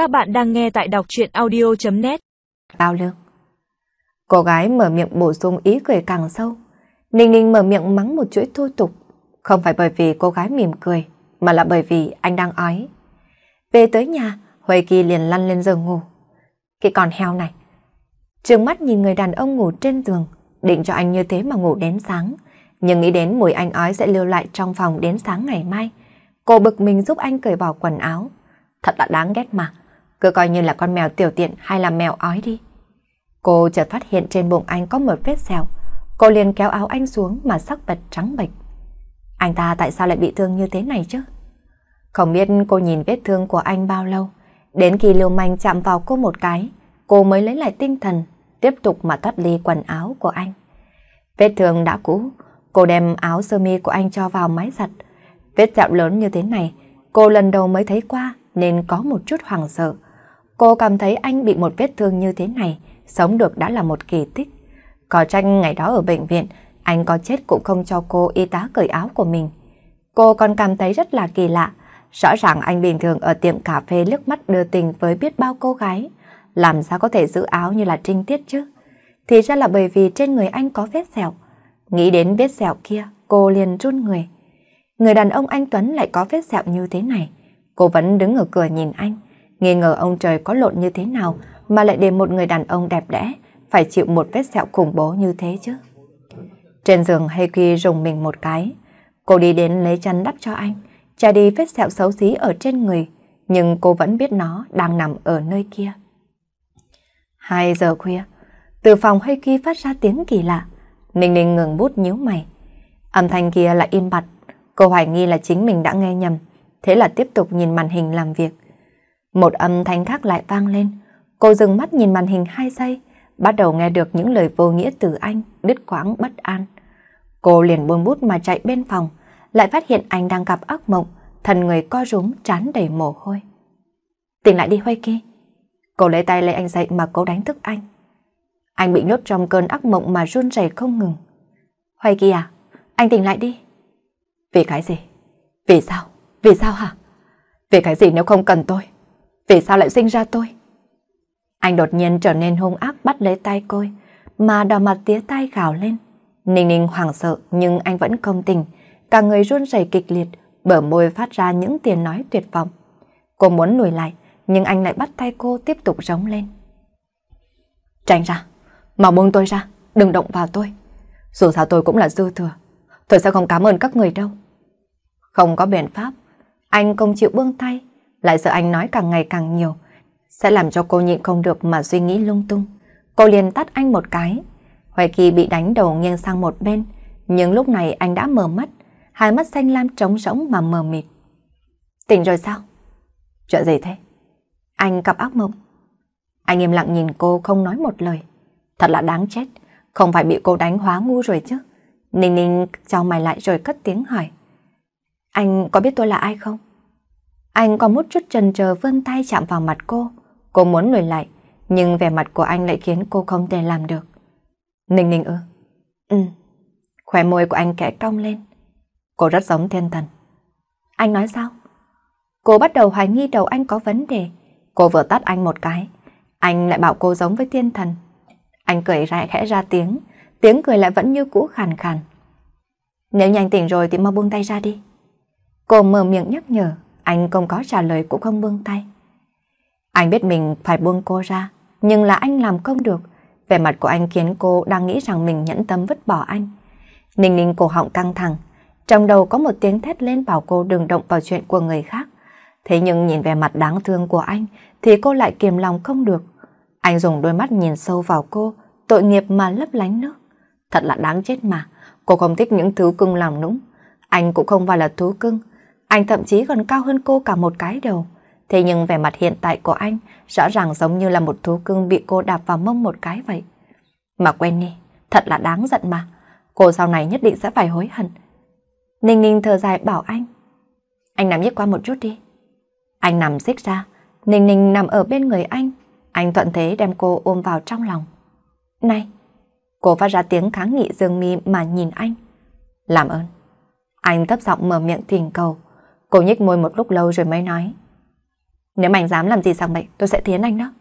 Các bạn đang nghe tại đọc chuyện audio.net Bao lương Cô gái mở miệng bổ sung ý cười càng sâu. Ninh Ninh mở miệng mắng một chuỗi thô tục. Không phải bởi vì cô gái mỉm cười, mà là bởi vì anh đang ói. Về tới nhà, Huệ Kỳ liền lăn lên giường ngủ. Cái con heo này. trường mắt nhìn người đàn ông ngủ trên giường, định cho anh như thế mà ngủ đến sáng. Nhưng nghĩ đến mùi anh ói sẽ lưu lại trong phòng đến sáng ngày mai. Cô bực mình giúp anh cởi bỏ quần áo. Thật là đáng ghét mà. Cứ coi như là con mèo tiểu tiện hay là mèo ói đi. Cô chợt phát hiện trên bụng anh có một vết sẹo. Cô liền kéo áo anh xuống mà sắc bật trắng bệch. Anh ta tại sao lại bị thương như thế này chứ? Không biết cô nhìn vết thương của anh bao lâu. Đến khi Lưu manh chạm vào cô một cái, cô mới lấy lại tinh thần, tiếp tục mà thoát ly quần áo của anh. Vết thương đã cũ, cô đem áo sơ mi của anh cho vào máy giặt. Vết sẹo lớn như thế này, cô lần đầu mới thấy qua nên có một chút hoảng sợ. Cô cảm thấy anh bị một vết thương như thế này, sống được đã là một kỳ tích. Có tranh ngày đó ở bệnh viện, anh có chết cũng không cho cô y tá cởi áo của mình. Cô còn cảm thấy rất là kỳ lạ. Rõ ràng anh bình thường ở tiệm cà phê liếc mắt đưa tình với biết bao cô gái. Làm sao có thể giữ áo như là trinh tiết chứ? Thì ra là bởi vì trên người anh có vết sẹo. Nghĩ đến vết sẹo kia, cô liền run người. Người đàn ông anh Tuấn lại có vết sẹo như thế này. Cô vẫn đứng ở cửa nhìn anh, nghi ngờ ông trời có lộn như thế nào mà lại để một người đàn ông đẹp đẽ phải chịu một vết sẹo khủng bố như thế chứ. Trên giường Heiki rùng mình một cái. Cô đi đến lấy chăn đắp cho anh, trả đi vết sẹo xấu xí ở trên người, nhưng cô vẫn biết nó đang nằm ở nơi kia. Hai giờ khuya, từ phòng Heiki phát ra tiếng kỳ lạ. Ninh Ninh ngừng bút nhíu mày. Âm thanh kia lại im bặt. Cô hoài nghi là chính mình đã nghe nhầm, thế là tiếp tục nhìn màn hình làm việc. Một âm thanh khác lại vang lên. Cô dừng mắt nhìn màn hình hai giây, bắt đầu nghe được những lời vô nghĩa từ anh, đứt quãng bất an. Cô liền buông bút mà chạy bên phòng, lại phát hiện anh đang gặp ác mộng, thần người co rúm trán đầy mồ hôi. Tỉnh lại đi Huy kia. Cô lấy tay lấy anh dậy mà cố đánh thức anh. Anh bị nhốt trong cơn ác mộng mà run rẩy không ngừng. Huy kia à, anh tỉnh lại đi. Vì cái gì? Vì sao? Vì sao hả? Vì cái gì nếu không cần tôi? Vì sao lại sinh ra tôi? Anh đột nhiên trở nên hung ác bắt lấy tay cô, mà đỏ mặt tía tay gào lên. Ninh ninh hoảng sợ nhưng anh vẫn không tỉnh, cả người run rẩy kịch liệt, bở môi phát ra những tiếng nói tuyệt vọng. Cô muốn lùi lại, nhưng anh lại bắt tay cô tiếp tục rống lên. Tránh ra, mau buông tôi ra, đừng động vào tôi. Dù sao tôi cũng là dư thừa, tôi sẽ không cảm ơn các người đâu. Không có biện pháp, anh không chịu buông tay, lại sợ anh nói càng ngày càng nhiều, sẽ làm cho cô nhịn không được mà suy nghĩ lung tung. Cô liền tắt anh một cái. Hoài Kỳ bị đánh đầu nghiêng sang một bên, nhưng lúc này anh đã mở mắt, hai mắt xanh lam trống rỗng mà mờ mịt. Tỉnh rồi sao? Chuyện gì thế? Anh gặp ác mộng. Anh im lặng nhìn cô không nói một lời. Thật là đáng chết, không phải bị cô đánh hóa ngu rồi chứ. Ninh ninh chào mày lại rồi cất tiếng hỏi. Anh có biết tôi là ai không? Anh có một chút chần chờ vươn tay chạm vào mặt cô. Cô muốn lùi lại, nhưng vẻ mặt của anh lại khiến cô không thể làm được. Ninh ninh ư? Ừ. Khỏe môi của anh kẽ cong lên. Cô rất giống thiên thần. Anh nói sao? Cô bắt đầu hoài nghi đầu anh có vấn đề. Cô vừa tắt anh một cái. Anh lại bảo cô giống với thiên thần. Anh cười ra khẽ ra tiếng. Tiếng cười lại vẫn như cũ khàn khàn. Nếu nhanh tỉnh rồi thì mau buông tay ra đi. Cô mở miệng nhắc nhở. Anh không có trả lời cũng không buông tay. Anh biết mình phải buông cô ra, nhưng là anh làm không được. Vẻ mặt của anh khiến cô đang nghĩ rằng mình nhẫn tâm vứt bỏ anh. Ninh ninh cổ họng căng thẳng, trong đầu có một tiếng thét lên bảo cô đừng động vào chuyện của người khác. Thế nhưng nhìn vẻ mặt đáng thương của anh thì cô lại kiềm lòng không được. Anh dùng đôi mắt nhìn sâu vào cô, tội nghiệp mà lấp lánh nước. Thật là đáng chết mà, cô không thích những thứ cưng làm nũng. Anh cũng không phải là thú cưng, anh thậm chí còn cao hơn cô cả một cái đầu. Thế nhưng vẻ mặt hiện tại của anh rõ ràng giống như là một thú cưng bị cô đạp vào mông một cái vậy. Mà quen đi, thật là đáng giận mà. Cô sau này nhất định sẽ phải hối hận. Ninh ninh thở dài bảo anh. Anh nằm nhích qua một chút đi. Anh nằm xích ra, Ninh ninh nằm ở bên người anh. Anh thuận thế đem cô ôm vào trong lòng. Này! Cô phát ra tiếng kháng nghị dương mi mà nhìn anh. Làm ơn. Anh thấp giọng mở miệng thỉnh cầu. Cô nhích môi một lúc lâu rồi mới nói. Nếu mày anh dám làm gì sang bệnh, tôi sẽ thiến anh đó.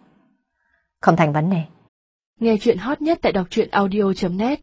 Không thành vấn đề. Nghe chuyện hot nhất tại đọc truyện audio.net